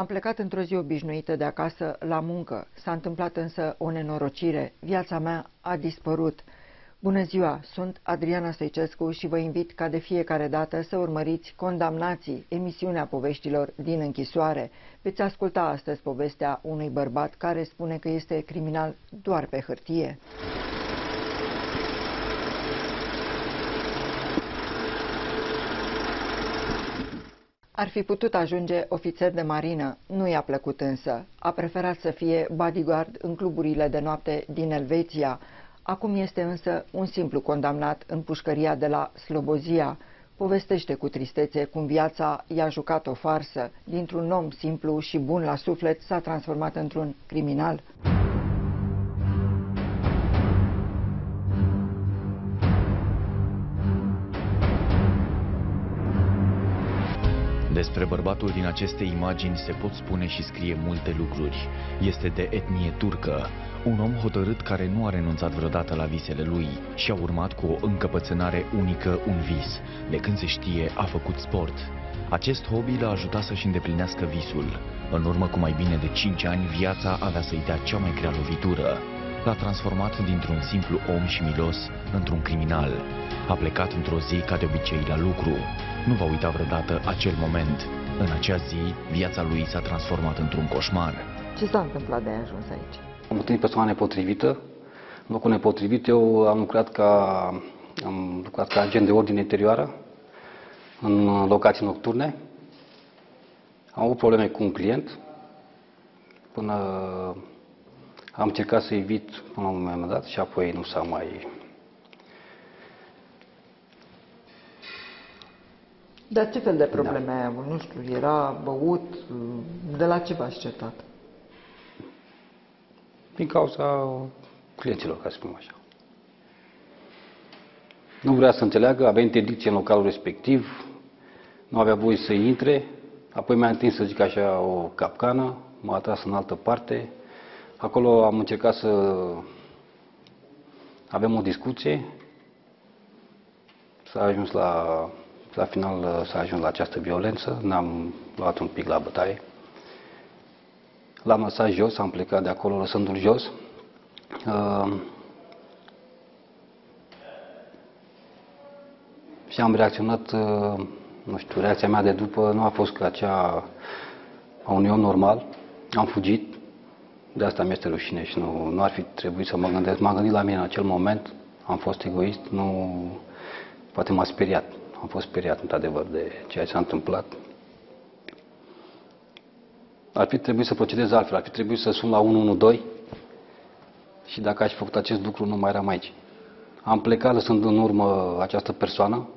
Am plecat într-o zi obișnuită de acasă la muncă. S-a întâmplat însă o nenorocire. Viața mea a dispărut. Bună ziua, sunt Adriana Stoicescu și vă invit ca de fiecare dată să urmăriți Condamnații, emisiunea poveștilor din închisoare. Veți asculta astăzi povestea unui bărbat care spune că este criminal doar pe hârtie. Ar fi putut ajunge ofițer de marină, nu i-a plăcut însă. A preferat să fie bodyguard în cluburile de noapte din Elveția. Acum este însă un simplu condamnat în pușcăria de la Slobozia. Povestește cu tristețe cum viața i-a jucat o farsă. Dintr-un om simplu și bun la suflet s-a transformat într-un criminal. Despre bărbatul din aceste imagini se pot spune și scrie multe lucruri. Este de etnie turcă, un om hotărât care nu a renunțat vreodată la visele lui și a urmat cu o încăpățânare unică un vis. De când se știe, a făcut sport. Acest hobby l-a ajutat să-și îndeplinească visul. În urmă cu mai bine de 5 ani, viața avea să-i dea cea mai grea lovitură. L-a transformat dintr-un simplu om și milos într-un criminal. A plecat într-o zi ca de obicei la lucru. Nu va uita vreodată acel moment. În acea zi, viața lui s-a transformat într-un coșmar. Ce s-a întâmplat de a ajuns aici? Am întâlnit persoana nepotrivită. În locul nepotrivit, eu am lucrat ca, am lucrat ca agent de ordine interioară în locații nocturne. Am avut probleme cu un client până am încercat să evit până la un moment dat și apoi nu s-a mai Dar ce fel de probleme da. ai avut? Nu știu, era băut? De la ce v-ați certat? Din cauza clienților, ca să spun așa. Nu vrea să înțeleagă, avea interdicție în localul respectiv, nu avea voie să intre, apoi mi-a întins, să zic așa, o capcană, m-a atras în altă parte. Acolo am încercat să avem o discuție, s-a ajuns la la final uh, s-a ajuns la această violență, ne-am luat un pic la bătaie. L-am lăsat jos, am plecat de acolo lăsându-l jos. Uh, și am reacționat, uh, nu știu, reacția mea de după nu a fost ca cea a unui om normal. Am fugit, de asta mi-este rușine și nu, nu ar fi trebuit să mă gândesc. M-am gândit la mine în acel moment, am fost egoist, nu, poate m-a speriat. Am fost speriat, într-adevăr, de ceea ce s-a întâmplat. Ar fi trebuit să procedez altfel, ar fi trebuit să sun la 112 și dacă aș fi făcut acest lucru, nu mai eram aici. Am plecat lăsând în urmă această persoană,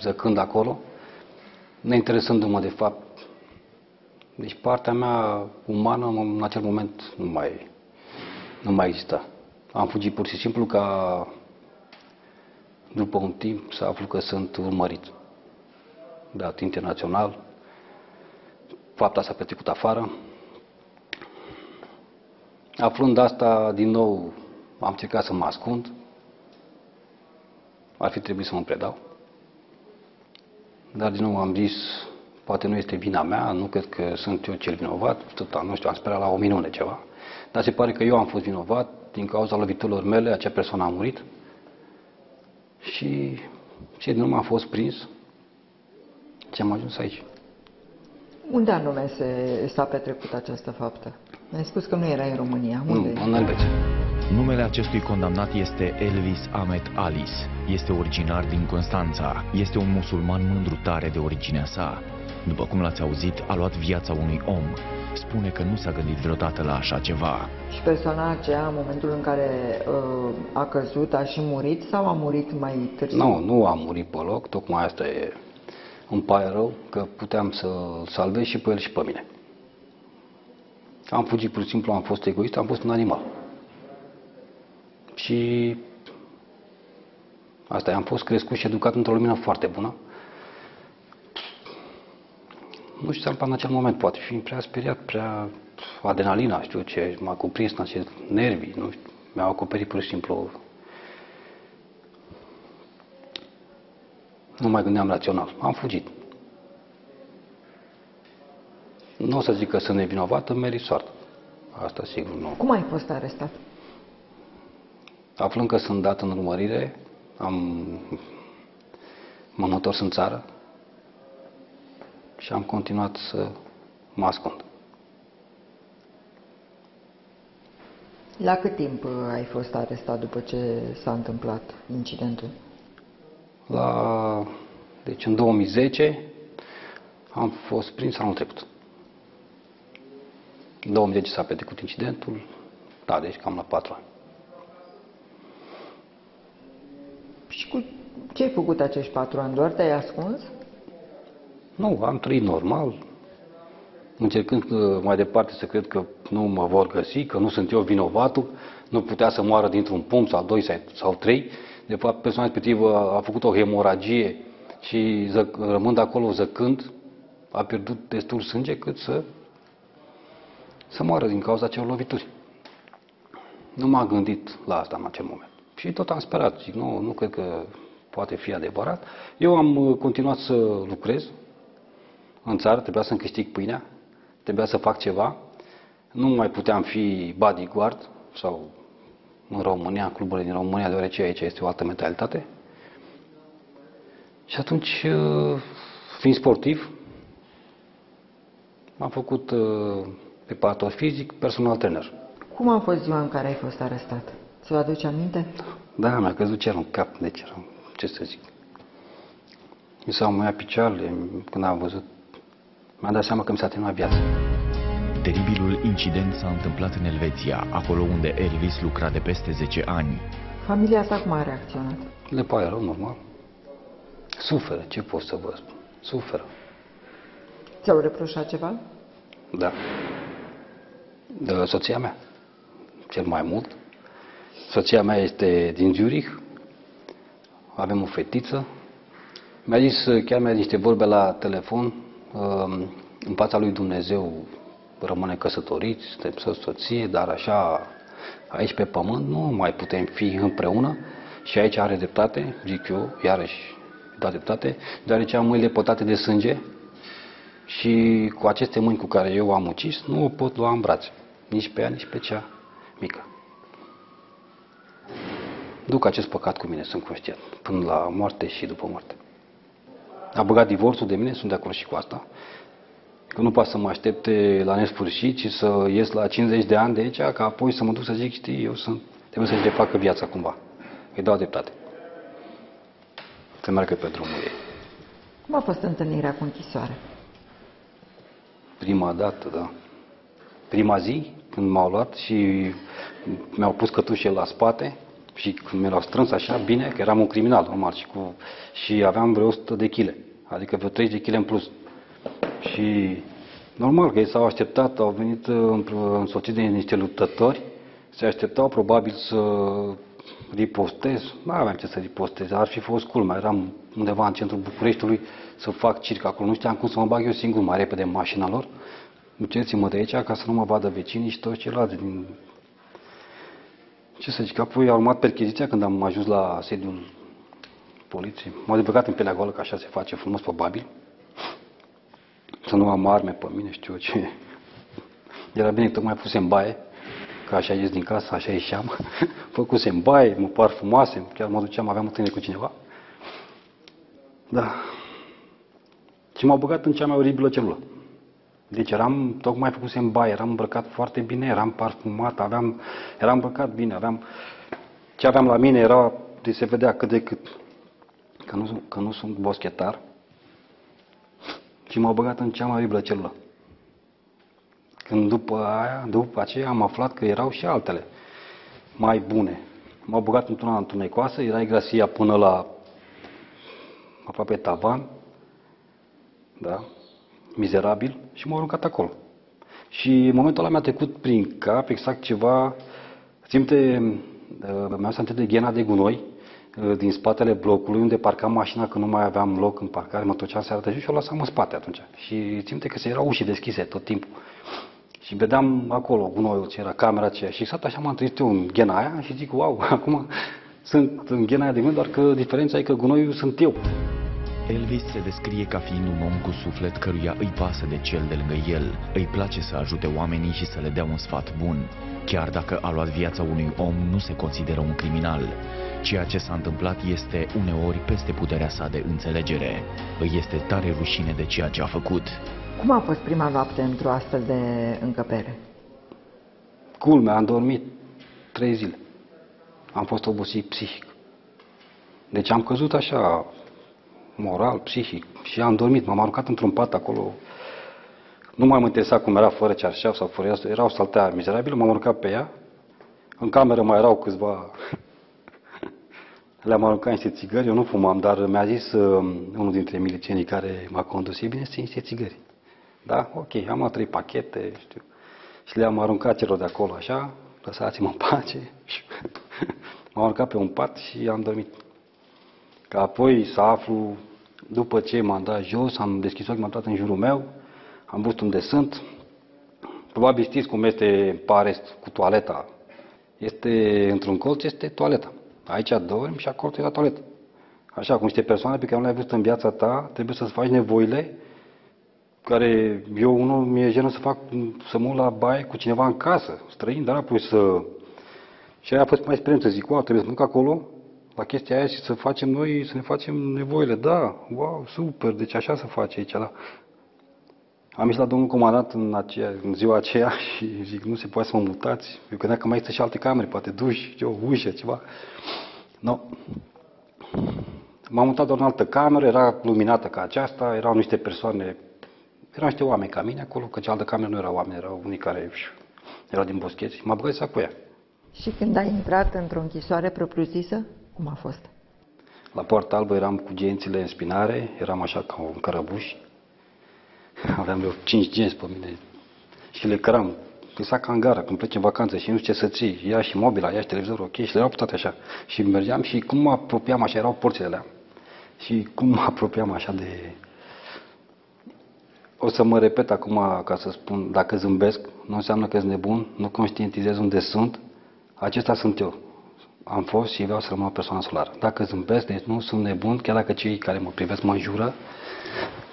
zăcând acolo, neinteresându-mă de fapt. Deci partea mea umană în acel moment nu mai, nu mai exista. Am fugit pur și simplu ca după un timp să aflu că sunt urmărit de act internațional. Fapta s-a petrecut afară. Aflând asta, din nou, am încercat să mă ascund. Ar fi trebuit să mă predau. Dar, din nou, am zis, poate nu este vina mea, nu cred că sunt eu cel vinovat, tot, nu știu, am sperat la o minune ceva. Dar se pare că eu am fost vinovat, din cauza loviturilor mele, acea persoană a murit. Și ce din urmă a fost prins și am ajuns aici. Unde anume s-a petrecut această faptă? Mi-ai spus că nu era în România. Unde? Nu, în Elveția. Numele acestui condamnat este Elvis Ahmet Alice. Este originar din Constanța. Este un musulman mândru tare de originea sa. După cum l-ați auzit, a luat viața unui om spune că nu s-a gândit vreodată la așa ceva. Și persoana aceea, în momentul în care uh, a căzut, a și murit sau a murit mai târziu? Nu, nu a murit pe loc, tocmai asta e un pare rău, că puteam să salvez și pe el și pe mine. Am fugit pur și simplu, am fost egoist, am fost un animal. Și asta am fost crescut și educat într-o lumină foarte bună nu știu ce în acel moment, poate fi prea speriat, prea adrenalina, știu ce, m-a cuprins în acest nervii, nu știu, mi-au acoperit pur și simplu. Nu mai gândeam rațional. Am fugit. Nu o să zic că sunt nevinovat, îmi merit soartă. Asta sigur nu. Cum ai fost arestat? Aflând că sunt dat în urmărire, am m-am întors în țară și am continuat să mă ascund. La cât timp uh, ai fost arestat după ce s-a întâmplat incidentul? La, deci în 2010 am fost prins anul trecut. În 2010 s-a petrecut incidentul, da, deci cam la patru ani. Și cu ce ai făcut acești patru ani? Doar te-ai ascuns? Nu, am trăit normal, încercând uh, mai departe să cred că nu mă vor găsi, că nu sunt eu vinovatul, nu putea să moară dintr-un pom sau doi sau trei. De fapt, persoana respectivă a făcut o hemoragie și ză, rămând acolo zăcând, a pierdut destul sânge cât să, să moară din cauza acelor lovituri. Nu m-am gândit la asta în acel moment. Și tot am sperat. Zic, nu, nu cred că poate fi adevărat. Eu am uh, continuat să lucrez în țară, trebuia să-mi câștig pâinea, trebuia să fac ceva. Nu mai puteam fi bodyguard sau în România, în cluburile din România, deoarece aici este o altă mentalitate. Și atunci, uh, fiind sportiv, am făcut uh, pe partea fizic personal trainer. Cum a fost ziua în care ai fost arestat? Ți-o aduce aminte? Da, mi-a căzut cerul în cap, deci eram, ce să zic. Mi s-au muiat picioarele când am văzut. Mi-am dat seama că mi s-a terminat viața. Teribilul incident s-a întâmplat în Elveția, acolo unde Elvis lucra de peste 10 ani. Familia ta cum a reacționat? Le pare rău, normal. Suferă, ce pot să vă spun? Suferă. Ți-au reproșat ceva? Da. De soția mea, cel mai mult. Soția mea este din Zurich, avem o fetiță. Mi-a zis, chiar mi-a zis niște vorbe la telefon, um, în fața lui Dumnezeu rămâne căsătoriți, suntem să soție, dar așa aici pe pământ nu mai putem fi împreună și aici are dreptate, zic eu, iarăși da dreptate, deoarece am mâinile potate de sânge și cu aceste mâini cu care eu am ucis, nu o pot lua în brațe, nici pe ea, nici pe cea mică. Duc acest păcat cu mine, sunt conștient, până la moarte și după moarte. A băgat divorțul de mine, sunt de acord și cu asta, că nu poate să mă aștepte la nesfârșit, ci să ies la 50 de ani de aici, ca apoi să mă duc să zic, știi, eu sunt, trebuie să-și refacă viața cumva. Îi dau dreptate. Să meargă pe drumul ei. Cum a fost întâlnirea cu închisoare? Prima dată, da. Prima zi, când m-au luat și mi-au pus cătușe la spate și când mi l-au strâns așa bine, că eram un criminal, normal, și, cu, și aveam vreo 100 de kg, adică vreo 30 de kg în plus. Și normal că ei s-au așteptat, au venit însoțiți de niște luptători, se așteptau probabil să ripostez, nu aveam ce să ripostez, ar fi fost culmea, eram undeva în centrul Bucureștiului să fac circ acolo, nu știam cum să mă bag eu singur mai repede în mașina lor, duceți-mă de aici ca să nu mă vadă vecinii și toți ceilalți din... Ce să zic, apoi a urmat percheziția când am ajuns la sediul poliției. M-au debăgat în pelea goală, că așa se face frumos, probabil. Să nu am arme pe mine, știu ce. Era bine că tocmai pusem baie, că așa ies din casă, așa ieșeam. Făcusem baie, mă parfumasem, chiar mă duceam, aveam întâlnire cu cineva. Da. Și m-au băgat în cea mai oribilă celulă. Deci eram, tocmai făcusem baie, eram îmbrăcat foarte bine, eram parfumat, aveam, eram îmbrăcat bine, aveam, ce aveam la mine era, de se vedea cât de cât, că nu, că nu sunt boschetar, și m-au băgat în cea mai oribilă celulă. Când după aia, după aceea am aflat că erau și altele mai bune. M-au băgat într-una întunecoasă, era grasia până la aproape tavan, da, mizerabil, și m-au aruncat acolo. Și în momentul ăla mi-a trecut prin cap exact ceva, simte, uh, mi-am să de ghena de gunoi, uh, din spatele blocului unde parcam mașina că nu mai aveam loc în parcare, mă toceam seara târziu și o lăsam în spate atunci. Și simte că se erau ușii deschise tot timpul. Și vedeam acolo gunoiul ce era, camera aceea. Și exact așa m-am trezit eu în ghena aia și zic, wow, acum sunt în ghena aia de mine, doar că diferența e că gunoiul sunt eu. Elvis se descrie ca fiind un om cu suflet căruia îi pasă de cel de lângă el, îi place să ajute oamenii și să le dea un sfat bun. Chiar dacă a luat viața unui om, nu se consideră un criminal. Ceea ce s-a întâmplat este uneori peste puterea sa de înțelegere. Îi este tare rușine de ceea ce a făcut. Cum a fost prima noapte într-o astfel de încăpere? Culmea, am dormit trei zile. Am fost obosit psihic. Deci am căzut așa, moral, psihic, și am dormit. M-am aruncat într-un pat acolo. Nu mai mă interesa cum era fără cearșaf sau fără asta. Era o saltea mizerabilă, m-am aruncat pe ea. În cameră mai erau câțiva... Le-am aruncat niște țigări, eu nu fumam, dar mi-a zis uh, unul dintre milicienii care m-a condus, e bine să niște țigări. Da? Ok, am luat trei pachete, știu. Și le-am aruncat celor de acolo, așa, lăsați-mă în pace. M-am aruncat pe un pat și am dormit. Ca apoi să aflu, după ce m-am dat jos, am deschis ochii, m-am dat în jurul meu, am văzut unde sunt. Probabil știți cum este Parest cu toaleta. Este într-un colț, este toaleta. Aici dormi și acolo e la toaletă. Așa, cum niște persoane pe care nu le-ai văzut în viața ta, trebuie să-ți faci nevoile care eu unul mi-e jenă să fac, să mă la baie cu cineva în casă, străin, dar apoi să... Și aia a fost mai experiență, zic, wow, trebuie să duc acolo, la chestia aia și să facem noi, să ne facem nevoile. Da, wow, super, deci așa se face aici, da. Am ieșit la domnul comandant în, aceea, în ziua aceea și zic, nu se poate să mă mutați. Eu credeam că mai există și alte camere, poate duși, o ușă, ceva. Nu. No. M-am mutat doar în altă cameră, era luminată ca aceasta, erau niște persoane erau niște oameni ca mine acolo, că cealaltă cameră nu erau oameni, erau unii care erau din boscheți. M-a băgat să cu ea. Și când ai intrat într-o închisoare propriu-zisă, cum a fost? La Poarta Albă eram cu gențile în spinare, eram așa ca un cărăbuș. Aveam eu cinci genți pe mine și le căram. Exact ca în gara, când pleci în vacanță și nu știu ce să ții, ia și mobila, ia și televizorul, ok, și le erau toate așa. Și mergeam și cum mă apropiam așa, erau porțile alea. Și cum mă apropiam așa de, o să mă repet acum ca să spun, dacă zâmbesc, nu înseamnă că sunt nebun, nu conștientizez unde sunt, acesta sunt eu. Am fost și vreau să rămân o persoană solară. Dacă zâmbesc, deci nu sunt nebun, chiar dacă cei care mă privesc mă jură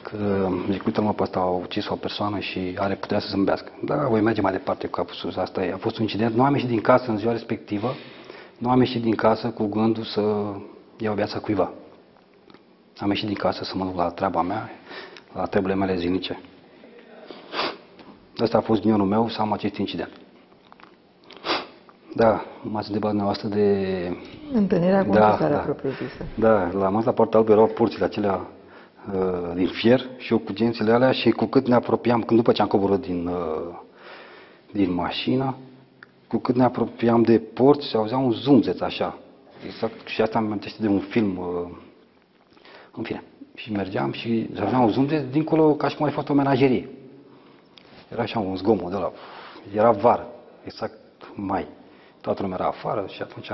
că, zic, uite mă, pe ăsta a ucis o persoană și are puterea să zâmbească. Da, voi merge mai departe cu capul sus. Asta e. A fost un incident. Nu am ieșit din casă în ziua respectivă, nu am ieșit din casă cu gândul să iau viața cuiva. Am ieșit din casă să mă duc la treaba mea, la treburile mele zilnice. Asta a fost ghinionul meu să am acest incident. Da, m-ați întrebat dumneavoastră de... Întâlnirea cu da, da, da, propriu-zisă. Da, la masă la Poarta Albă erau porțile acelea uh, din fier și eu cu gențile alea și cu cât ne apropiam, când după ce am coborât din, uh, din mașină, cu cât ne apropiam de porți, se auzea un zumzeț așa. Exact, și asta am de un film, uh, în fine și mergeam și aveam un zumzet dincolo ca și cum ai fost o menagerie. Era așa un zgomot de la... Era vară, exact mai. Toată lumea era afară și atunci...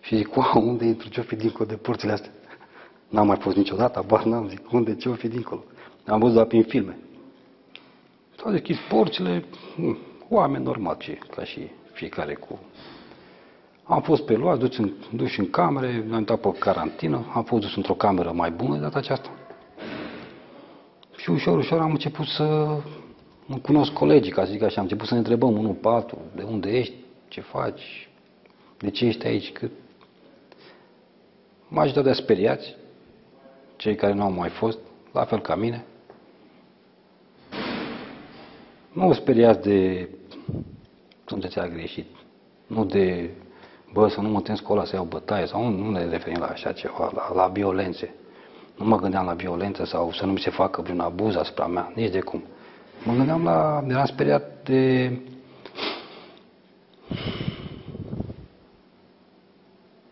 Și zic, wow, unde intru ce-o fi dincolo de porțile astea? N-am mai fost niciodată, abar n-am, zic, unde ce-o fi dincolo? Am văzut doar prin filme. S-au deschis porțile, hm, oameni normali, ca și fiecare cu am fost pe luat, duși în, duși în camere, ne-am dat pe carantină, am fost dus într-o cameră mai bună de data aceasta. Și ușor, ușor am început să mă cunosc colegii, ca să zic așa, am început să ne întrebăm unul pe altul, de unde ești, ce faci, de ce ești aici, cât. Majoritatea speriați, cei care nu au mai fost, la fel ca mine. Nu speriați de, cum să greșit, nu de bă, să nu mă tens cu ăla să iau bătaie, sau nu, nu ne referim la așa ceva, la, la violențe. Nu mă gândeam la violență sau să nu mi se facă vreun abuz asupra mea, nici de cum. Mă gândeam la, eram speriat de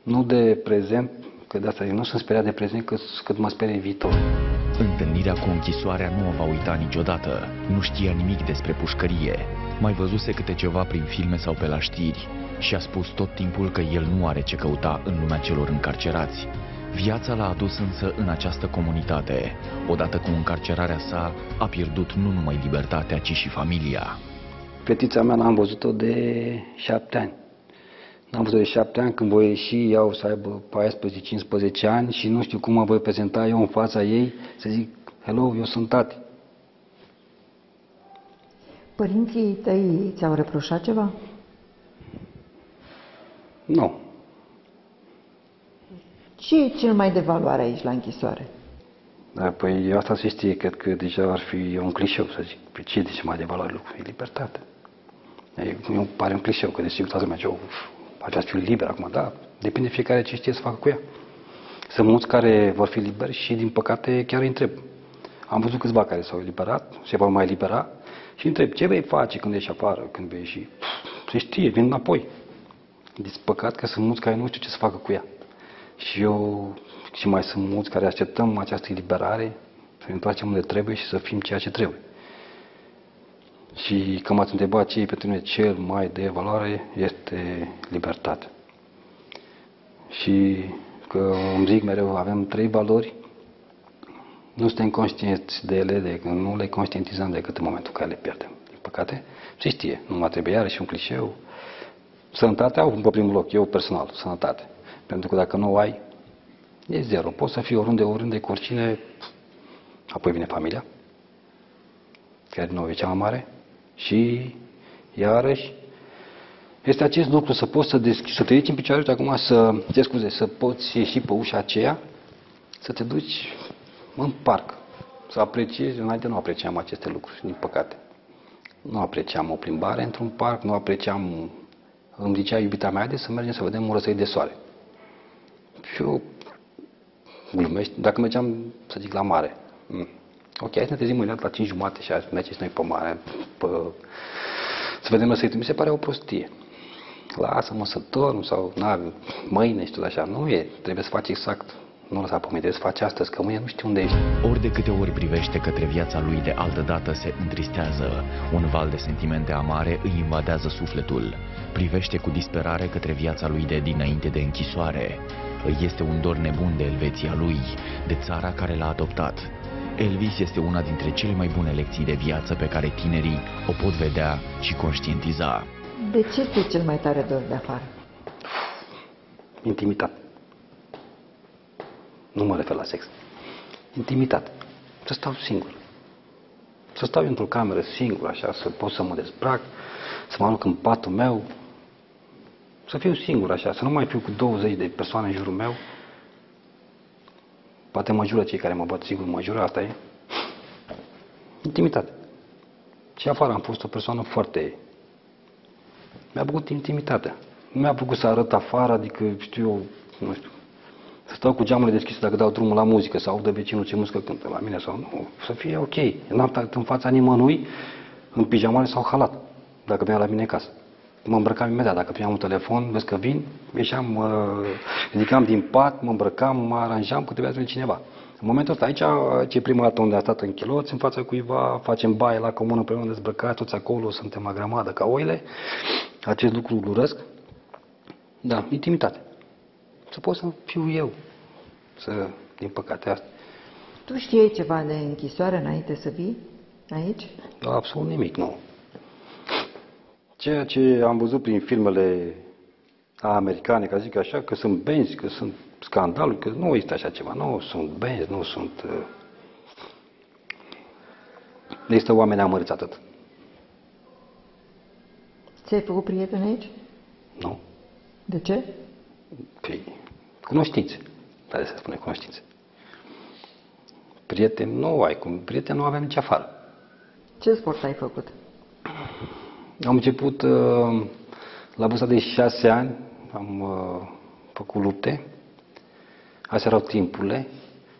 nu de prezent, că de asta nu sunt speriat de prezent, cât, cât mă sperie viitor. Întâlnirea cu închisoarea nu o va uita niciodată. Nu știa nimic despre pușcărie. Mai văzuse câte ceva prin filme sau pe la știri și a spus tot timpul că el nu are ce căuta în lumea celor încarcerați. Viața l-a adus însă în această comunitate. Odată cu încarcerarea sa, a pierdut nu numai libertatea, ci și familia. Fetița mea n-am văzut-o de șapte ani. Am văzut de șapte ani când voi ieși, iau să aibă 14-15 ani și nu știu cum mă voi prezenta eu în fața ei să zic, hello, eu sunt tati. Părinții tăi ți-au reproșat ceva? Nu. Ce e cel mai de valoare aici la închisoare? Da, păi asta se știe, cred că deja ar fi un clișeu să zic. Pe ce de ce mai de valoare lucru? E libertate. E, mi pare un clișeu, că desigur toată lumea zice, aceasta fi liber acum, da, depinde fiecare ce știe să facă cu ea. Sunt mulți care vor fi liberi și, din păcate, chiar îi întreb. Am văzut câțiva care s-au eliberat, se vor mai elibera și întreb, ce vei face când ieși afară, când vei ieși? Se știe, vin înapoi. Deci, păcat că sunt mulți care nu știu ce să facă cu ea. Și eu, și mai sunt mulți care așteptăm această eliberare, să ne întoarcem unde trebuie și să fim ceea ce trebuie. Și că m-ați întrebat ce e pentru mine cel mai de valoare, este libertate. Și că îmi zic mereu, avem trei valori, nu suntem conștienți de ele, de, nu le conștientizăm decât în momentul în care le pierdem. Din păcate, se știe, nu mai trebuie iarăși un clișeu. Sănătatea au pe primul loc, eu personal, sănătate. Pentru că dacă nu o ai, e zero. Poți să fii oriunde, oriunde, cu oricine, apoi vine familia, care nu e cea mai mare, și iarăși este acest lucru să poți să, deschi, să te ridici în picioare și acum să, te scuze, să poți ieși pe ușa aceea, să te duci în parc, să apreciezi, înainte nu apreciam aceste lucruri, din păcate. Nu apreciam o plimbare într-un parc, nu apreciam, îmi zicea iubita mea, de să mergem să vedem un răsărit de soare. Și eu glumești, dacă mergeam, să zic, la mare, mm, Ok, hai să ne trezim mâine la 5 jumate și azi mergeți noi pe mare, pe... să vedem răsăritul. Mi se pare o prostie. Lasă-mă să dorm sau na, mâine știu așa. Nu e, trebuie să faci exact nu lăsa pe mine, trebuie să faci astăzi, că mâine nu știu unde ești. Ori de câte ori privește către viața lui de altă dată se întristează, un val de sentimente amare îi invadează sufletul. Privește cu disperare către viața lui de dinainte de închisoare. Îi este un dor nebun de Elveția lui, de țara care l-a adoptat, Elvis este una dintre cele mai bune lecții de viață pe care tinerii o pot vedea și conștientiza. De ce ți cel mai tare dor de afară? Intimitate. Nu mă refer la sex. Intimitate. Să stau singur. Să stau într-o cameră singur, așa, să pot să mă dezbrac, să mă arunc în patul meu, să fiu singur așa, să nu mai fiu cu 20 de persoane în jurul meu, Poate mă jură cei care mă bat, sigur mă jură, asta e. Intimitate. Și afară am fost o persoană foarte... Mi-a plăcut intimitatea. Nu mi-a plăcut să arăt afară, adică, știu eu, nu știu, să stau cu geamurile deschise dacă dau drumul la muzică, sau audă vecinul ce muzică cântă la mine, sau nu, să fie ok. N-am stat în fața nimănui, în pijamale sau halat, dacă venea la mine acasă mă îmbrăcam imediat. Dacă primeam un telefon, vezi că vin, ieșeam, mă ridicam din pat, mă îmbrăcam, mă aranjam că trebuia să vină cineva. În momentul ăsta, aici, ce prima dată unde a stat în chiloți, în fața cuiva, facem baie la comună împreună dezbrăcați, toți acolo, suntem la grămadă ca oile. Acest lucru îl urăsc. Da, intimitate. Să pot să fiu eu. Să, din păcate, asta. Tu știai ceva de închisoare înainte să vii aici? Da, absolut nimic, nu. Ceea ce am văzut prin filmele americane, ca zic așa, că sunt benzi, că sunt scandaluri, că nu există așa ceva. Nu sunt benzi, nu sunt... Uh... Există oameni amărâți atât. Ți-ai făcut prieteni aici? Nu. De ce? Păi, cunoștințe. Dar se spune cunoștințe. Prieteni nu ai, cum prieteni nu avem nici afară. Ce sport ai făcut? Am început uh, la vârsta de șase ani, am uh, făcut lupte. Astea erau timpurile.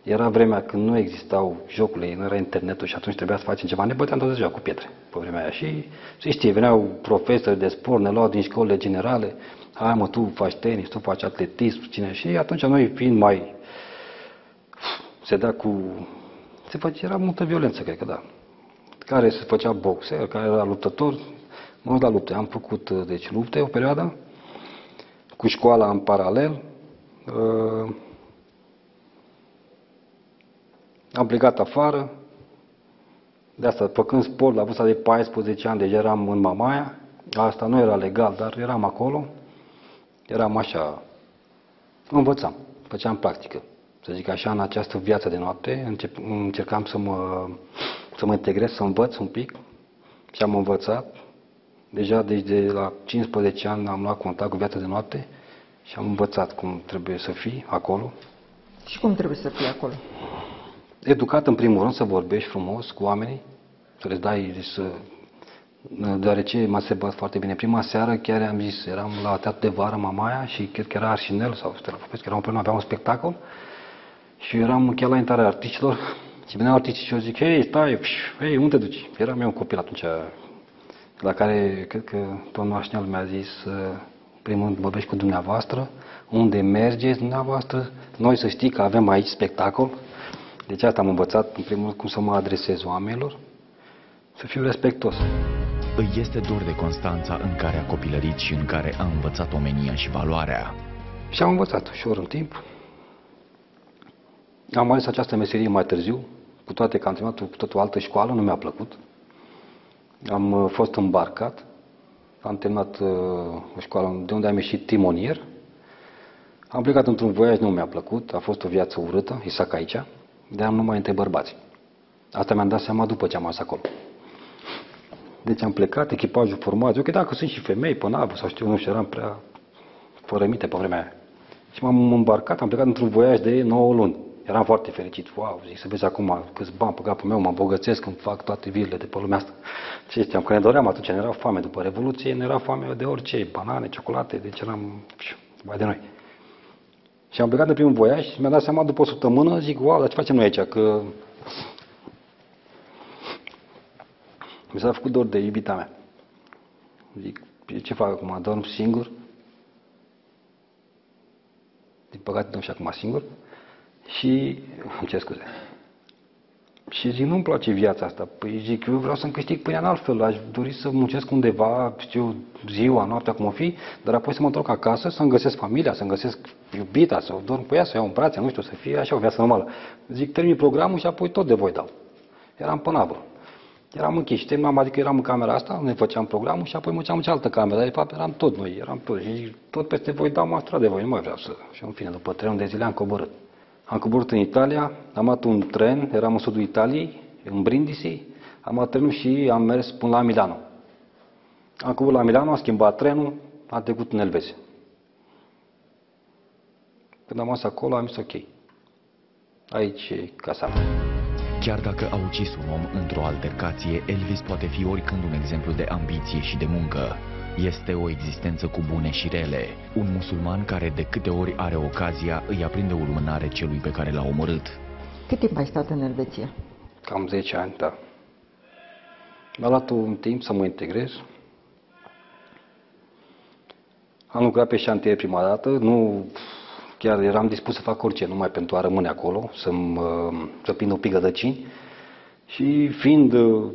Era vremea când nu existau jocurile, nu era internetul și atunci trebuia să facem ceva. Ne băteam tot ziua cu pietre pe vremea aia. Și se știe, veneau profesori de sport, ne luau din școlile generale. Hai mă, tu faci tenis, tu faci atletism, cine. Și atunci noi fiind mai... Se da cu... Se face, era multă violență, cred că da. Care se făcea boxer, care era luptător, M-am dus la lupte. Am făcut uh, deci, lupte o perioadă, cu școala în paralel. Uh, am plecat afară. De asta, făcând sport la vârsta de 14 ani, deja eram în Mamaia. Asta nu era legal, dar eram acolo. Eram așa, învățam, făceam practică. Să zic așa, în această viață de noapte, încep, încercam să mă, să mă integrez, să învăț un pic și am învățat. Deja deci de la 15 ani am luat contact cu viața de noapte și am învățat cum trebuie să fii acolo. Și cum trebuie să fii acolo? Educat în primul rând să vorbești frumos cu oamenii, să le dai, deci să, deoarece m-a sebat foarte bine. Prima seară chiar am zis, eram la teatru de vară Mamaia și cred că era Arșinel sau Stella Popescu, eram împreună, aveam un spectacol și eram chiar la intrarea artiștilor și veneau artiștii și eu zic, hei, stai, hei, unde te duci? Eram eu un copil atunci, la care cred că domnul Arșinel mi-a zis, primul rând vorbești cu dumneavoastră, unde mergeți dumneavoastră, noi să știi că avem aici spectacol. Deci asta am învățat, în primul rând, cum să mă adresez oamenilor, să fiu respectos. Îi este dor de Constanța în care a copilărit și în care a învățat omenia și valoarea. Și am învățat ușor în timp. Am ales această meserie mai târziu, cu toate că am terminat cu totul altă școală, nu mi-a plăcut. Am uh, fost îmbarcat, am terminat uh, o școală de unde am ieșit timonier. Am plecat într-un voiaj, nu mi-a plăcut, a fost o viață urâtă, Isaac aici, de am numai între bărbați. Asta mi-am dat seama după ce am ajuns acolo. Deci am plecat, echipajul format. Ok, dacă sunt și femei pe navă sau știu, nu știu, eram prea fără minte pe vremea aia. Și m-am îmbarcat, am plecat într-un voiaj de 9 luni. Eram foarte fericit. Wow, zic, să vezi acum câți bani pe capul meu, mă îmbogățesc când fac toate virile de pe lumea asta. Ce știam, că ne doream atunci, ne era foame după Revoluție, ne era foame de orice, banane, ciocolate, deci eram, mai de noi. Și am plecat de primul voiaj și mi-am dat seama după o săptămână, zic, wow, dar ce facem noi aici? Că mi s-a făcut dor de iubita mea. Zic, ce fac acum? Dorm singur? Din păcate dorm și acum singur. Și, îmi cer scuze. Și zic, nu-mi place viața asta. Păi zic, eu vreau să-mi câștig pâinea în altfel. Aș dori să muncesc undeva, știu, ziua, noaptea, cum o fi, dar apoi să mă întorc acasă, să-mi găsesc familia, să-mi găsesc iubita, să dorm cu ea, să o iau în brațe, nu știu, să fie așa o viață normală. Zic, termin programul și apoi tot de voi dau. Eram pe navă. Eram închis. Terminam, adică eram în camera asta, ne făceam programul și apoi mergeam în cealaltă cameră. De fapt, eram tot noi, eram tot. Și tot peste voi dau mastra de voi, nu mai vreau să... Și în fine, după trei de zile am coborât. Am coborât în Italia, am luat un tren, eram în sudul Italiei, în Brindisi, am luat trenul și am mers până la Milano. Am coborât la Milano, am schimbat trenul, am trecut în Elveția. Când am ajuns acolo, am zis ok. Aici e casa mea. Chiar dacă a ucis un om într-o altercație, Elvis poate fi oricând un exemplu de ambiție și de muncă. Este o existență cu bune și rele. Un musulman care de câte ori are ocazia îi aprinde o lumânare celui pe care l-a omorât. Cât timp ai stat în Elveția? Cam 10 ani, da. Mi-a luat un timp să mă integrez. Am lucrat pe șantier prima dată, nu chiar eram dispus să fac orice, numai pentru a rămâne acolo, să, să prind un pic rădăcini. Și fiind uh,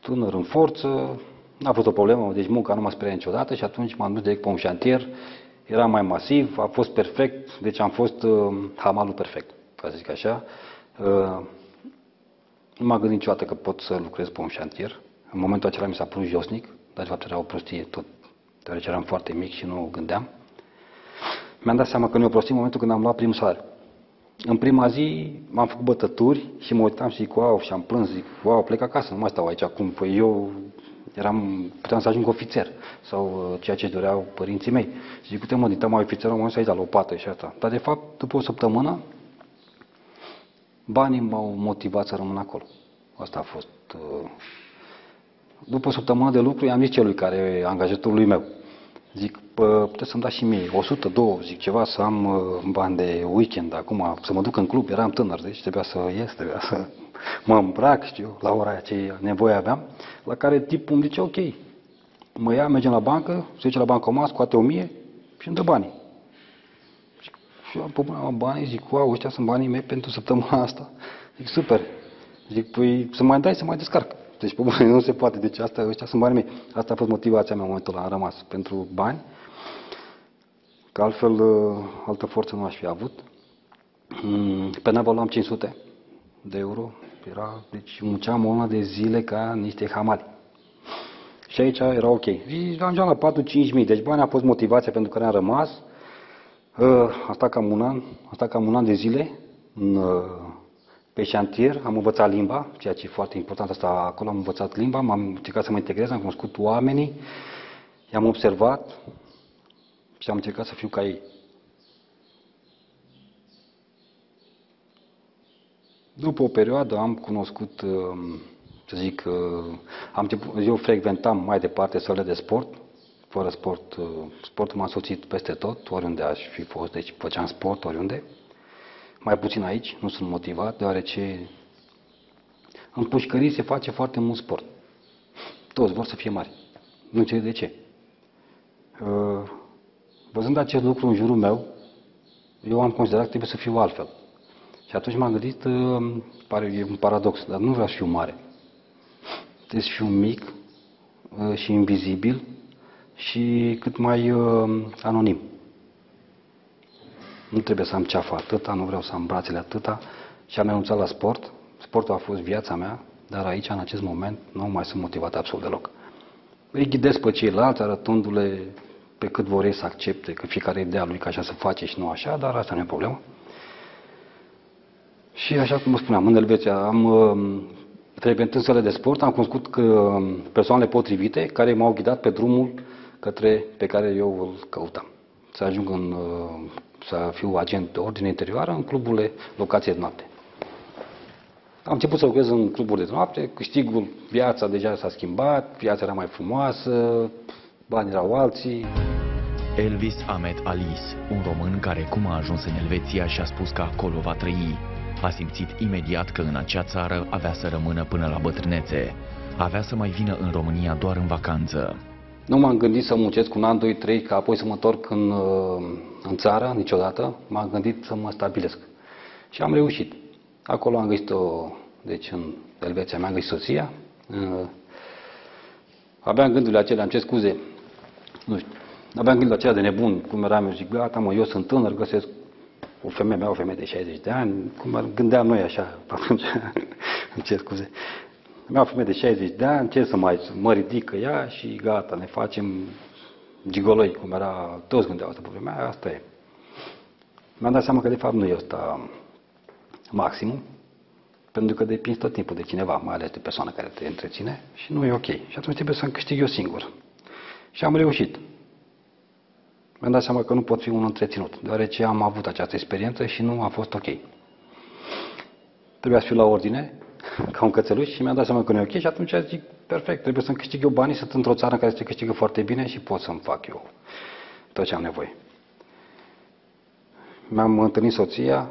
tânăr în forță, N-a fost o problemă, deci munca nu m-a speriat niciodată și atunci m-am dus direct pe un șantier, era mai masiv, a fost perfect, deci am fost uh, hamalul perfect, ca să zic așa. Uh, nu m-am gândit niciodată că pot să lucrez pe un șantier. În momentul acela mi s-a părut josnic, dar de fapt era o prostie tot, deoarece eram foarte mic și nu gândeam. Mi-am dat seama că nu e o prostie în momentul când am luat primul salariu. În prima zi m-am făcut bătături și mă uitam și zic, wow, și am plâns, zic, wow, plec acasă, nu mai stau aici acum, păi eu Eram, puteam să ajung ofițer sau uh, ceea ce doreau părinții mei. Și zic, uite mă, din mai ofițer, am ajuns aici la lopată și asta. Dar de fapt, după o săptămână, banii m-au motivat să rămân acolo. Asta a fost. Uh, după o săptămână de lucru, i-am zis celui care e angajatorului meu. Zic, puteți să-mi dați și mie 100, 2, zic ceva, să am uh, bani de weekend acum, să mă duc în club, eram tânăr, deci trebuia să ies, trebuia să mă îmbrac, știu, la ora aia ce nevoie aveam, la care tipul îmi zice, ok, mă ia, mergem la bancă, se duce la bancomat, scoate o mie și îmi dă banii. Și eu am am banii, zic, wow, ăștia sunt banii mei pentru săptămâna asta. Zic, super. Zic, păi să mai dai, să mai descarc. Deci, pe bune, nu se poate. Deci, asta, ăștia sunt banii mei. Asta a fost motivația mea în momentul ăla. Am rămas pentru bani. Că altfel, ă, altă forță nu aș fi avut. Mm, pe navă luam 500 de euro era, deci munceam o lună de zile ca niște hamali. Și aici era ok. Și ajungeam la 4-5 mii. Deci bani a fost motivația pentru care am rămas. Uh, Am stat cam un an, am stat cam un an de zile în, uh, pe șantier, am învățat limba, ceea ce e foarte important asta, acolo am învățat limba, m-am încercat să mă integrez, am cunoscut oamenii, i-am observat și am încercat să fiu ca ei. După o perioadă am cunoscut, uh, să zic, uh, am început, eu frecventam mai departe sălile de sport, fără sport, uh, sportul m-a însoțit peste tot, oriunde aș fi fost, deci făceam sport oriunde. Mai puțin aici, nu sunt motivat, deoarece în pușcării se face foarte mult sport. Toți vor să fie mari. Nu înțeleg de ce. Uh, Văzând acest lucru în jurul meu, eu am considerat că trebuie să fiu altfel. Și atunci m-am gândit, uh, pare e un paradox, dar nu vreau să fiu mare. Trebuie să fiu mic uh, și invizibil și cât mai uh, anonim. Nu trebuie să am ceafa atâta, nu vreau să am brațele atâta și am renunțat la sport. Sportul a fost viața mea, dar aici, în acest moment, nu mai sunt motivat absolut deloc. Îi ghidez pe ceilalți, arătându-le pe cât vor ei să accepte, că fiecare idea lui că așa se face și nu așa, dar asta nu e problemă. Și așa cum vă spuneam, în Elveția am uh, frecventând sale de sport, am cunoscut că persoanele potrivite care m-au ghidat pe drumul către, pe care eu îl căutam. Să ajung în, uh, să fiu agent de ordine interioară în cluburile locației de noapte. Am început să lucrez în cluburi de noapte, câștigul, viața deja s-a schimbat, viața era mai frumoasă, banii erau alții. Elvis Ahmed Alis, un român care cum a ajuns în Elveția și a spus că acolo va trăi. A simțit imediat că în acea țară avea să rămână până la bătrânețe. Avea să mai vină în România doar în vacanță. Nu m-am gândit să muncesc un an, doi, trei, ca apoi să mă întorc în, uh, în țară, niciodată. M-am gândit să mă stabilesc. Și am reușit. Acolo am găsit o, deci în Elveția mi-am găsit soția. Uh, Aveam gândurile acelea, am ce scuze, nu știu, aveam gândurile acelea de nebun, cum eram eu, zic, gata mă, eu sunt tânăr, găsesc o femeie mea, o femeie de 60 de ani, cum gândeam noi așa, atunci, îmi cer scuze. Am o femeie de 60 de ani, ce să mai mă ridică ea și gata, ne facem gigoloi, cum era, toți gândeau asta pe vremea aia, asta e. Mi-am dat seama că de fapt nu e asta maximum, pentru că depinzi tot timpul de cineva, mai ales de persoană care te întreține și nu e ok. Și atunci trebuie să-mi câștig eu singur. Și am reușit. Mi-am dat seama că nu pot fi un întreținut, deoarece am avut această experiență și nu a fost ok. Trebuia să fiu la ordine, ca un cățeluș și mi-am dat seama că nu e ok și atunci zic, perfect, trebuie să-mi câștig eu banii, sunt într-o țară în care se câștigă foarte bine și pot să-mi fac eu tot ce am nevoie. Mi-am întâlnit soția,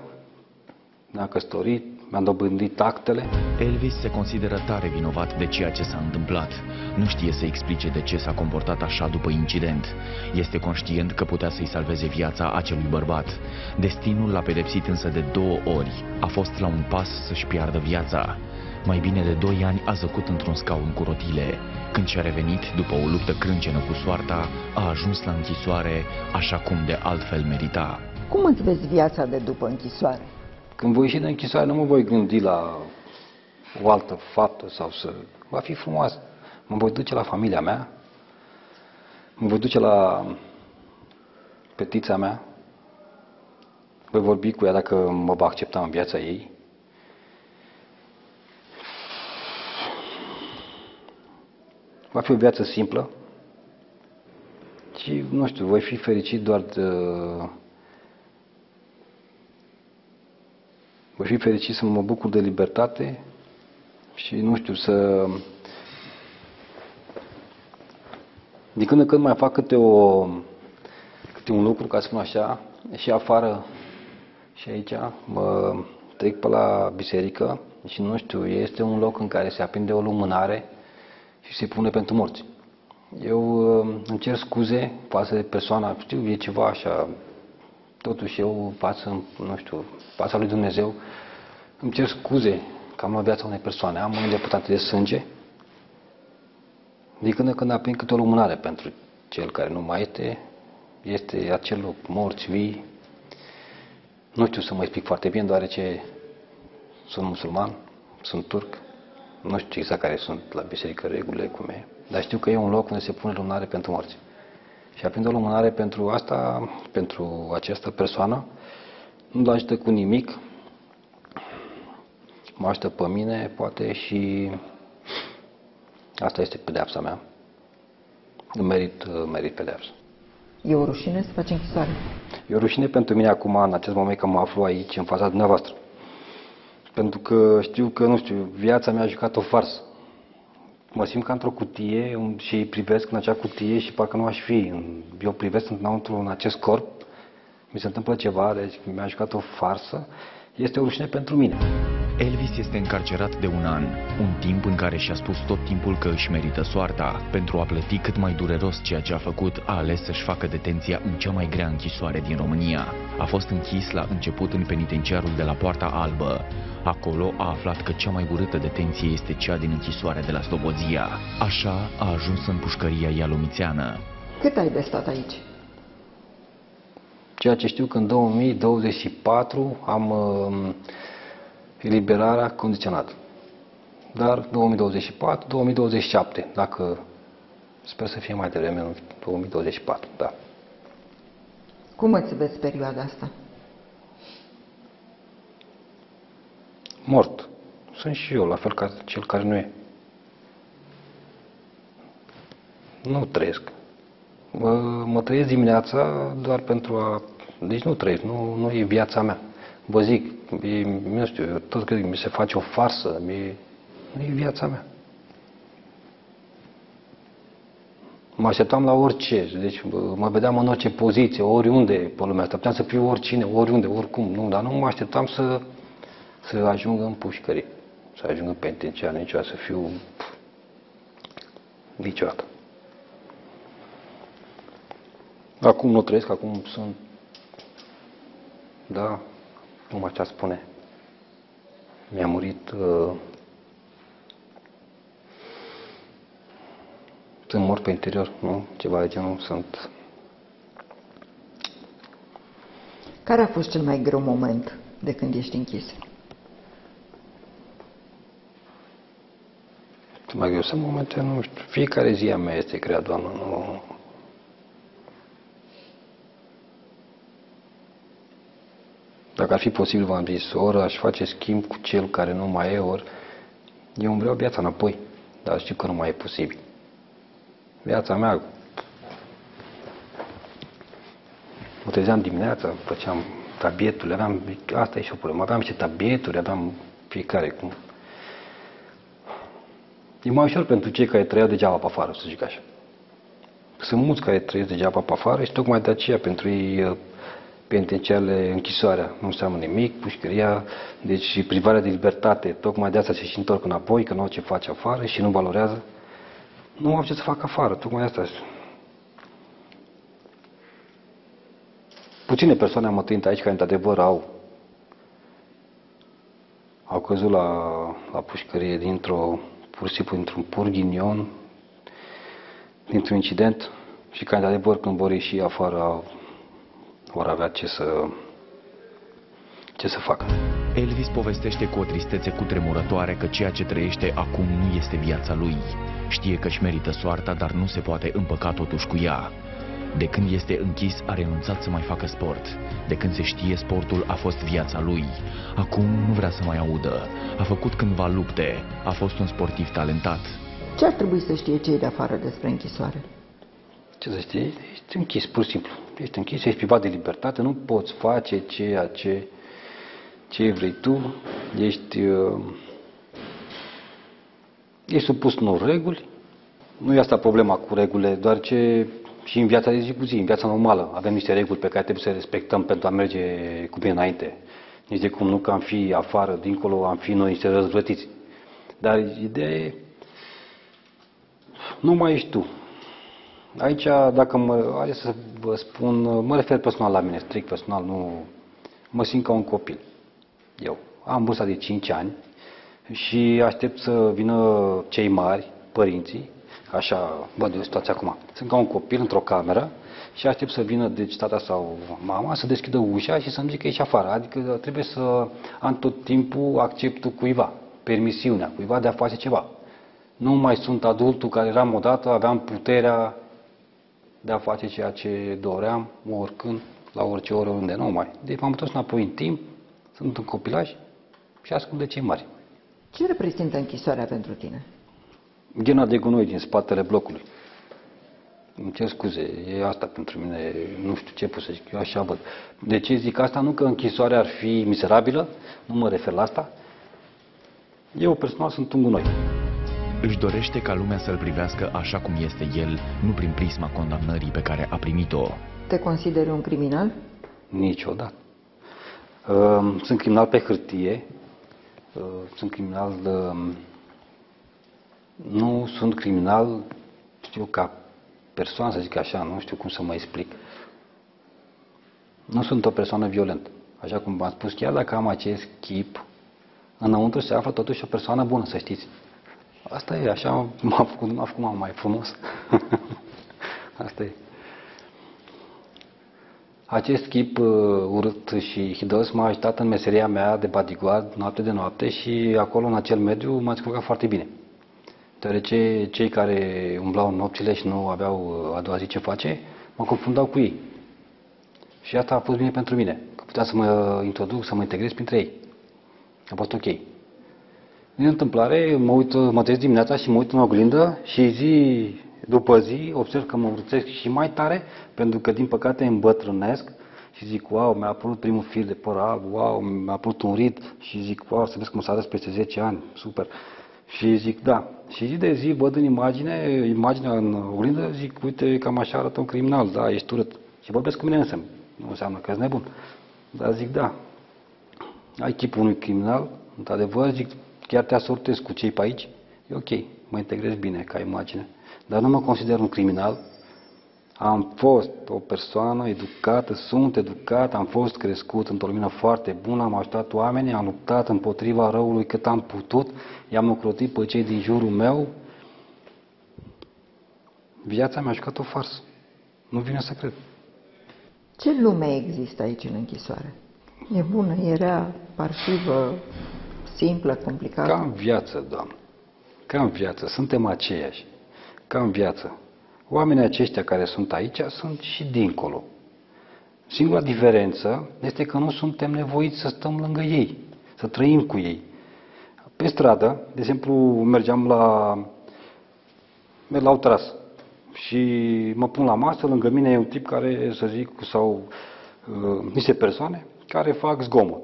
ne-am căsătorit, mi-am dobândit actele. Elvis se consideră tare vinovat de ceea ce s-a întâmplat. Nu știe să explice de ce s-a comportat așa după incident. Este conștient că putea să-i salveze viața acelui bărbat. Destinul l-a pedepsit însă de două ori. A fost la un pas să-și piardă viața. Mai bine de doi ani a zăcut într-un scaun cu rotile. Când și-a revenit, după o luptă crâncenă cu soarta, a ajuns la închisoare, așa cum de altfel merita. Cum îți vezi viața de după închisoare? Când voi ieși de închisoare, nu mă voi gândi la o altă faptă sau să... Va fi frumos. Mă voi duce la familia mea, mă voi duce la petița mea, voi vorbi cu ea dacă mă va accepta în viața ei. Va fi o viață simplă și, nu știu, voi fi fericit doar de voi fi fericit să mă bucur de libertate și, nu știu, să... Din când în când mai fac câte, o, câte un lucru, ca să spun așa, și afară și aici, mă trec pe la biserică și, nu știu, este un loc în care se aprinde o lumânare și se pune pentru morți. Eu îmi cer scuze față de persoana, știu, e ceva așa totuși eu față, nu știu, fața lui Dumnezeu, îmi cer scuze că am luat viața unei persoane, am un deputat de sânge, din când în când aprind câte o lumânare pentru cel care nu mai este, este acel loc, morți, vii, nu știu să mă explic foarte bine, deoarece sunt musulman, sunt turc, nu știu exact care sunt la biserică regulile, cum e. dar știu că e un loc unde se pune lumânare pentru morți. Și aprind o lumânare pentru asta, pentru această persoană, nu-l ajută cu nimic, mă ajută pe mine, poate, și asta este pedeapsa mea. Merit, merit pedeapsa. E o rușine să faci închisoare? E o rușine pentru mine acum, în acest moment, că mă aflu aici, în fața dumneavoastră. Pentru că știu că, nu știu, viața mea a jucat o farsă. Mă simt ca într-o cutie și privesc în acea cutie și parcă nu aș fi. Eu privesc înăuntru în acest corp, mi se întâmplă ceva, deci mi-a jucat o farsă. Este o rușine pentru mine. Elvis este încarcerat de un an, un timp în care și-a spus tot timpul că își merită soarta. Pentru a plăti cât mai dureros ceea ce a făcut, a ales să-și facă detenția în cea mai grea închisoare din România. A fost închis la început în penitenciarul de la Poarta Albă. Acolo a aflat că cea mai urâtă detenție este cea din închisoarea de la Slobozia. Așa a ajuns în pușcăria Ialomițeană. Cât ai de stat aici? Ceea ce știu că în 2024 am uh, eliberarea condiționată. Dar 2024, 2027, dacă sper să fie mai devreme în 2024, da. Cum îți vezi perioada asta? Mort. Sunt și eu, la fel ca cel care nu e. Nu trăiesc. Mă, mă trăiesc dimineața doar pentru a... Deci nu trăiesc, nu, nu e viața mea vă zic, e, nu știu, eu tot cred că mi se face o farsă, mi nu e viața mea. Mă așteptam la orice, deci mă vedeam în orice poziție, oriunde pe lumea asta. Puteam să fiu oricine, oriunde, oricum, nu, dar nu mă așteptam să, să ajung în pușcărie, să ajung în penitenciar, niciodată, să fiu pf, niciodată. Acum nu trăiesc, acum sunt, da, cum așa spune, mi-a murit uh, sunt mort pe interior, nu? Ceva de genul, sunt... Care a fost cel mai greu moment de când ești închis? Cel mai greu sunt momente, nu știu, fiecare zi a mea este grea, Doamnă, nu, Dacă ar fi posibil, v-am zis, ori aș face schimb cu cel care nu mai e, ori eu îmi vreau viața înapoi, dar știu că nu mai e posibil. Viața mea, mă trezeam dimineața, făceam tabietul, aveam, asta e și o problemă, aveam și tabieturi, aveam fiecare cum. E mai ușor pentru cei care trăiau degeaba pe afară, să zic așa. Sunt mulți care trăiesc degeaba pe afară și tocmai de aceea pentru ei penitenciarele, închisoarea, nu înseamnă nimic, pușcăria, deci privarea de libertate, tocmai de asta se și întorc înapoi, că nu au ce face afară și nu valorează. Nu au ce să facă afară, tocmai de asta. Puține persoane am întâlnit aici care într-adevăr au au căzut la, la pușcărie dintr-o, pur și simplu, dintr-un pur ghinion, dintr-un incident și care, într-adevăr, când vor ieși afară, au, vor avea ce să, ce să facă. Elvis povestește cu o tristețe cutremurătoare că ceea ce trăiește acum nu este viața lui. Știe că își merită soarta, dar nu se poate împăca totuși cu ea. De când este închis, a renunțat să mai facă sport. De când se știe, sportul a fost viața lui. Acum nu vrea să mai audă. A făcut cândva lupte. A fost un sportiv talentat. Ce ar trebui să știe cei de afară despre închisoare? Ce să știi? Ești închis, pur și simplu. Ești închis, ești privat de libertate, nu poți face ceea ce, ce vrei tu, ești, uh, ești supus unor reguli. Nu e asta problema cu regulile, doar ce și în viața de zi cu zi, în viața normală, avem niște reguli pe care trebuie să le respectăm pentru a merge cu bine înainte. Nici de cum nu că am fi afară, dincolo, am fi noi niște răzvrătiți. Dar ideea e, nu mai ești tu. Aici, dacă mă, are să vă spun, mă refer personal la mine, strict personal, nu, mă simt ca un copil. Eu am vârsta de 5 ani și aștept să vină cei mari, părinții, așa văd eu situația acum. Sunt ca un copil într-o cameră și aștept să vină deci tata sau mama să deschidă ușa și să-mi zică ieși afară. Adică trebuie să am tot timpul acceptul cuiva, permisiunea cuiva de a face ceva. Nu mai sunt adultul care eram odată, aveam puterea de a face ceea ce doream, oricând, la orice oră, unde nu mai. Deci m-am întors înapoi în timp, sunt un copilaj și ascund de cei mari. Ce reprezintă închisoarea pentru tine? Ghena de gunoi din spatele blocului. Îmi cer scuze, e asta pentru mine, nu știu ce pot să zic, eu așa văd. De ce zic asta? Nu că închisoarea ar fi miserabilă, nu mă refer la asta. Eu personal sunt un gunoi. Își dorește ca lumea să-l privească așa cum este el, nu prin prisma condamnării pe care a primit-o. Te consideri un criminal? Niciodată. Uh, Sunt criminal pe hârtie, uh, sunt criminal, uh, nu sunt criminal, știu, ca persoană, să zic așa, nu știu cum să mă explic. Nu sunt o persoană violentă. Așa cum v-am spus, chiar dacă am acest chip, înăuntru se află totuși o persoană bună, să știți. Asta e, așa m-a făcut, m-a făcut mama mai frumos. Asta e. Acest chip uh, urât și hidos m-a ajutat în meseria mea de bodyguard noapte de noapte și acolo, în acel mediu, m-a descurcat foarte bine. Deoarece cei care umblau nopțile și nu aveau uh, a doua zi ce face, mă confundau cu ei. Și asta a fost bine pentru mine, că puteam să mă introduc, să mă integrez printre ei. A fost ok. Din întâmplare, mă, uit, mă trezesc dimineața și mă uit în oglindă și zi după zi observ că mă urțesc și mai tare, pentru că din păcate îmbătrânesc și zic, wow, mi-a apărut primul fir de păr alb, wow, mi-a apărut un rit și zic, wow, să vezi cum s-a peste 10 ani, super. Și zic, da. Și zi de zi văd în imagine, imaginea în oglindă, zic, uite, cam așa arată un criminal, da, ești urât. Și vorbesc cu mine însă, nu înseamnă că ești nebun. Dar zic, da, ai chipul unui criminal, într-adevăr, zic, chiar te asortezi cu cei pe aici, e ok, mă integrez bine ca imagine. Dar nu mă consider un criminal, am fost o persoană educată, sunt educat, am fost crescut într-o lumină foarte bună, am ajutat oamenii, am luptat împotriva răului cât am putut, i-am ocrotit pe cei din jurul meu. Viața mi-a jucat o farsă. Nu vine să cred. Ce lume există aici în închisoare? E bună, e rea, parșivă, simplă, complicată? Ca în viață, Doamne. Ca în viață. Suntem aceiași. Ca în viață. Oamenii aceștia care sunt aici sunt și dincolo. Singura diferență este că nu suntem nevoiți să stăm lângă ei, să trăim cu ei. Pe stradă, de exemplu, mergeam la, merg la o terasă și mă pun la masă, lângă mine e un tip care, să zic, sau uh, niște persoane care fac zgomot.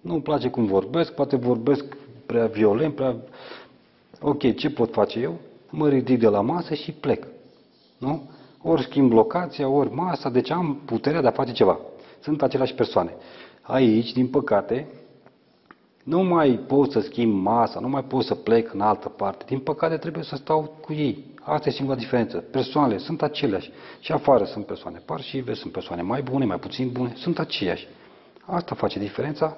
Nu-mi place cum vorbesc, poate vorbesc prea violent, prea... Ok, ce pot face eu? Mă ridic de la masă și plec. Nu? Ori schimb locația, ori masa, deci am puterea de a face ceva. Sunt aceleași persoane. Aici, din păcate, nu mai pot să schimb masa, nu mai pot să plec în altă parte. Din păcate trebuie să stau cu ei. Asta e singura diferență. Persoanele sunt aceleași. Și afară sunt persoane parșive, sunt persoane mai bune, mai puțin bune, sunt aceiași. Asta face diferența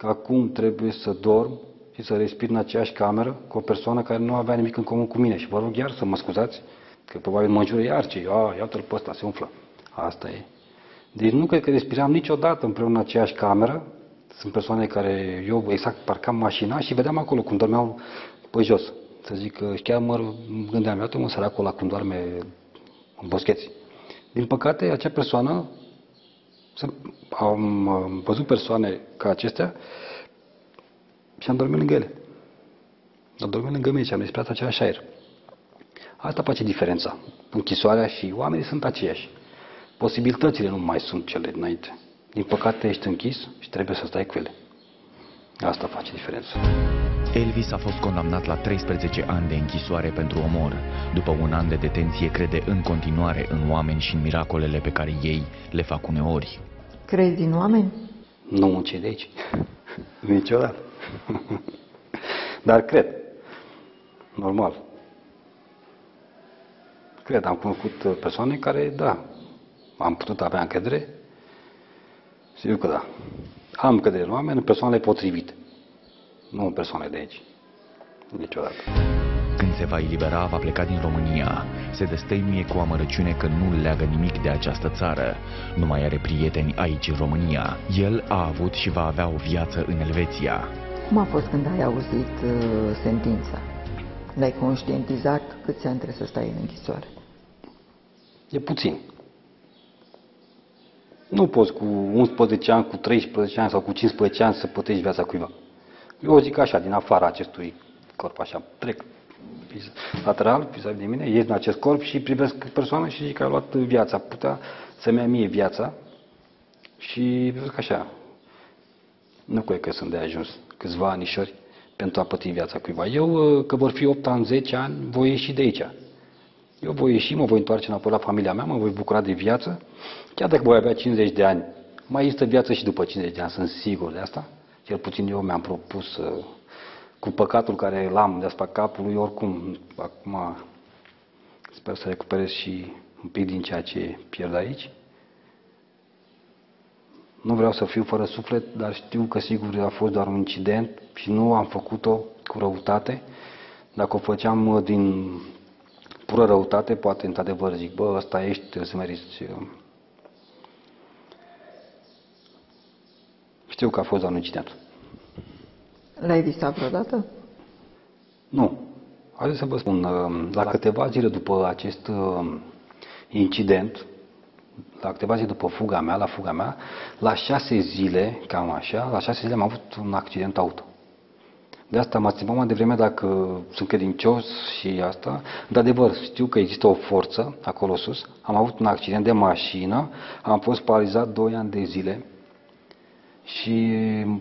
că acum trebuie să dorm și să respir în aceeași cameră cu o persoană care nu avea nimic în comun cu mine. Și vă rog iar să mă scuzați, că probabil mă înjură iar ce, a, iată-l pe ăsta, se umflă. Asta e. Deci nu cred că respiram niciodată împreună în aceeași cameră. Sunt persoane care, eu exact parcam mașina și vedeam acolo cum dormeau pe jos. Să zic că chiar mă gândeam, iată mă săracul ăla cum doarme în boscheți. Din păcate, acea persoană, am văzut persoane ca acestea și am dormit lângă ele. Am dormit lângă mine și am respirat același aer. Asta face diferența. Închisoarea și oamenii sunt aceiași. Posibilitățile nu mai sunt cele dinainte. Din păcate ești închis și trebuie să stai cu ele. Asta face diferența. Elvis a fost condamnat la 13 ani de închisoare pentru omor. După un an de detenție, crede în continuare în oameni și în miracolele pe care ei le fac uneori. Crezi în oameni? Nu în cei de aici. Niciodată. Dar cred. Normal. Cred, am cunoscut persoane care, da, am putut avea încredere. Sigur că da. Am încredere în oameni, în persoanele potrivite. Nu în persoane de aici. Niciodată. Când se va elibera, va pleca din România. Se destăinuie cu amărăciune că nu leagă nimic de această țară. Nu mai are prieteni aici în România. El a avut și va avea o viață în Elveția. Cum a fost când ai auzit uh, sentința? L-ai conștientizat câți ani trebuie să stai în închisoare? E puțin. Nu poți cu 11 ani, cu 13 ani sau cu 15 ani să plătești viața cuiva. Eu zic așa, din afara acestui corp, așa, trec lateral, vis de mine, ies în acest corp și privesc persoana și zic că a luat viața. Putea să-mi ia mie viața și zic așa, nu cred că sunt de ajuns câțiva anișori pentru a plăti viața cuiva. Eu, că vor fi 8 ani, 10 ani, voi ieși de aici. Eu voi ieși, mă voi întoarce înapoi la familia mea, mă voi bucura de viață, chiar dacă voi avea 50 de ani. Mai există viață și după 50 de ani, sunt sigur de asta. Cel puțin eu mi-am propus uh, cu păcatul care l-am deasupra capului, oricum, acum sper să recuperez și un pic din ceea ce pierd aici. Nu vreau să fiu fără suflet, dar știu că sigur a fost doar un incident și nu am făcut-o cu răutate. Dacă o făceam uh, din pură răutate, poate într-adevăr zic, bă, ăsta ești, trebuie să meriți. Știu că a fost doar un incident. L-ai visat vreodată? Nu. Haideți să vă spun, uh, la câteva zile după acest uh, incident, la câteva zile după fuga mea, la fuga mea, la șase zile, cam așa, la șase zile am avut un accident auto. De asta m-ați întrebat mai devreme dacă sunt credincios și asta. De adevăr, știu că există o forță acolo sus. Am avut un accident de mașină, am fost paralizat 2 ani de zile și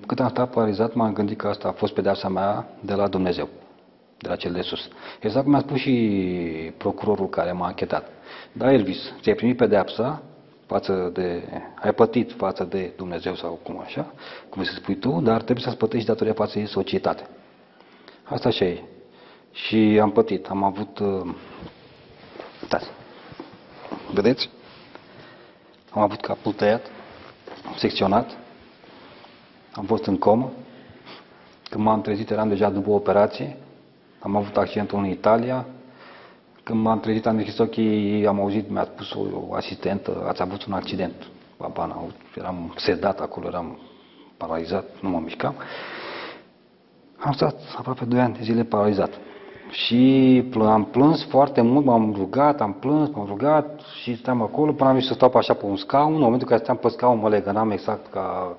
cât am stat paralizat, m-am gândit că asta a fost pedeapsa mea de la Dumnezeu, de la cel de sus. Exact cum mi-a spus și procurorul care m-a închetat. Da, Elvis, ți-ai primit pedeapsa față de, ai plătit față de Dumnezeu sau cum așa, cum să spui tu, dar trebuie să-ți plătești datoria față de societate. Asta așa e. Și am plătit, am avut, uh, uitați, vedeți? Am avut capul tăiat, secționat, am fost în comă. Când m-am trezit eram deja după operație. Am avut accidentul în Italia. Când m-am trezit am deschis ochii, am auzit, mi-a spus o asistentă, ați avut un accident. Baba, eram sedat acolo, eram paralizat, nu mă mișcam. Am stat aproape 2 ani de zile paralizat. Și am plâns foarte mult, m-am rugat, am plâns, m-am rugat și stăm acolo până am zis să stau așa pe un scaun. În momentul în care stăm pe scaun mă legănam exact ca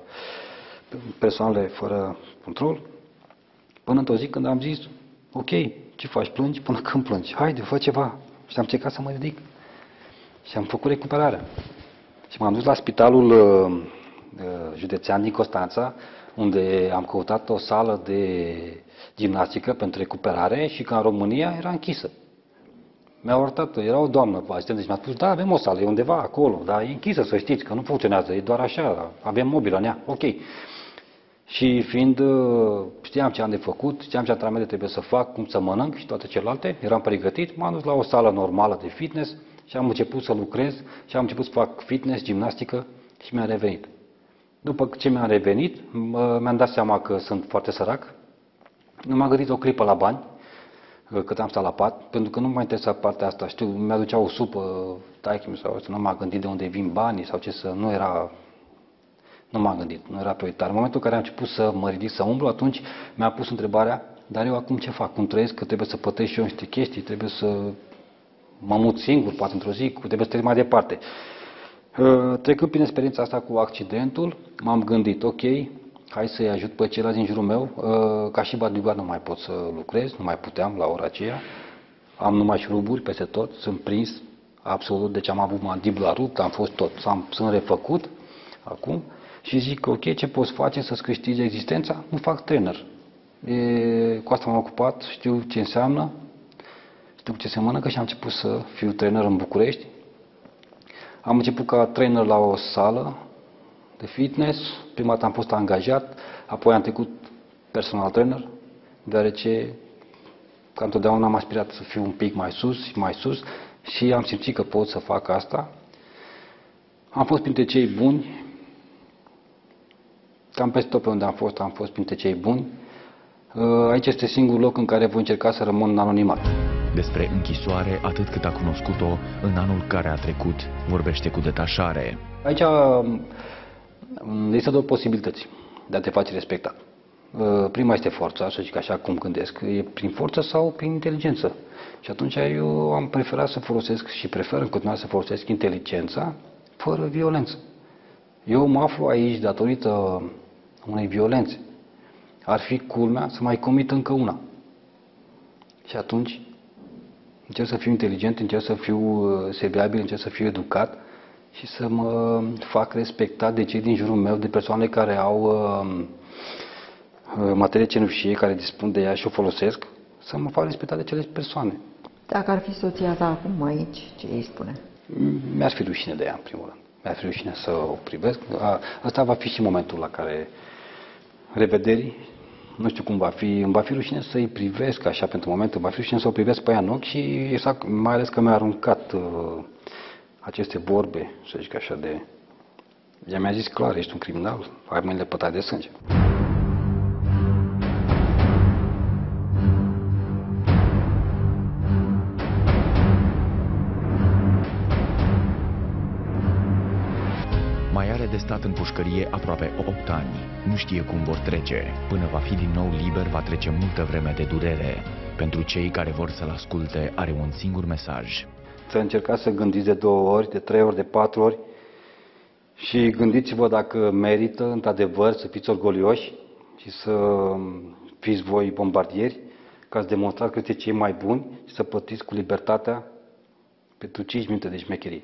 persoanele fără control, până într-o zi când am zis, ok, ce faci, plângi până când plângi, haide, fă ceva. Și am încercat să mă ridic. Și am făcut recuperarea. Și m-am dus la spitalul uh, uh, județean din Constanța, unde am căutat o sală de gimnastică pentru recuperare și că în România era închisă. Mi-a arătat, era o doamnă asistentă și mi-a spus, da, avem o sală, e undeva acolo, dar e închisă, să știți, că nu funcționează, e doar așa, avem mobilă în ea, ok. Și fiind, uh, știam ce am de făcut, știam ce antrenamente trebuie să fac, cum să mănânc și toate celelalte, eram pregătit, m-am dus la o sală normală de fitness și am început să lucrez și am început să fac fitness, gimnastică și mi-a revenit. După ce mi-a revenit, mi-am dat seama că sunt foarte sărac, nu m-am gândit o clipă la bani, uh, cât am stat la pat, pentru că nu m-a interesat partea asta. Știu, mi-aducea o supă, taichi sau nu m-a gândit de unde vin banii sau ce să, nu era nu m-am gândit, nu era prioritar. În momentul în care am început să mă ridic, să umblu, atunci mi-a pus întrebarea, dar eu acum ce fac? Cum trăiesc? Că trebuie să plătesc și eu niște chestii, trebuie să mă mut singur, poate într-o zi, trebuie să trec mai departe. Uh, trecând prin experiența asta cu accidentul, m-am gândit, ok, hai să-i ajut pe ceilalți din jurul meu, uh, ca și bodyguard nu mai pot să lucrez, nu mai puteam la ora aceea, am numai șuruburi peste tot, sunt prins absolut, deci am avut mandibula rupt, am fost tot, am, sunt refăcut acum și zic, ok, ce poți face să-ți câștigi existența? Nu fac trainer. E, cu asta m-am ocupat, știu ce înseamnă, știu ce se mănâncă și am început să fiu trainer în București. Am început ca trainer la o sală de fitness, prima dată am fost angajat, apoi am trecut personal trainer, deoarece ca întotdeauna am aspirat să fiu un pic mai sus și mai sus și am simțit că pot să fac asta. Am fost printre cei buni, Cam peste tot pe unde am fost, am fost printre cei buni. Uh, aici este singurul loc în care voi încerca să rămân în anonimat. Despre închisoare, atât cât a cunoscut-o în anul care a trecut, vorbește cu detașare. Aici um, există două posibilități de a te face respectat. Uh, Prima este forța, să zic așa cum gândesc, e prin forță sau prin inteligență. Și atunci eu am preferat să folosesc și prefer în continuare să folosesc inteligența fără violență. Eu mă aflu aici datorită unei violențe. Ar fi culmea să mai comit încă una. Și atunci încerc să fiu inteligent, încerc să fiu uh, serviabil, încerc să fiu educat și să mă fac respectat de cei din jurul meu, de persoane care au uh, uh, materie cenușie, care dispun de ea și o folosesc, să mă fac respectat de cele persoane. Dacă ar fi soția ta acum aici, ce îi spune? Mi-ar fi rușine de ea, în primul rând. Mi-ar fi rușine să o privesc. A, Asta va fi și momentul la care revederii, nu știu cum va fi, îmi va fi rușine să-i privesc așa pentru moment, îmi va fi rușine să o privesc pe ea în ochi și exact, mai ales că mi-a aruncat uh, aceste vorbe, să zic așa, de... Ea mi-a zis clar, ești un criminal, ai mâinile pătate de sânge. De stat în pușcărie aproape 8 ani. Nu știe cum vor trece. Până va fi din nou liber, va trece multă vreme de durere. Pentru cei care vor să-l asculte, are un singur mesaj. Să încercați să gândiți de două ori, de trei ori, de patru ori și gândiți-vă dacă merită într-adevăr să fiți orgolioși și să fiți voi bombardieri ca să demonstrați că sunteți cei mai buni și să plătiți cu libertatea pentru 5 minute de șmecherie.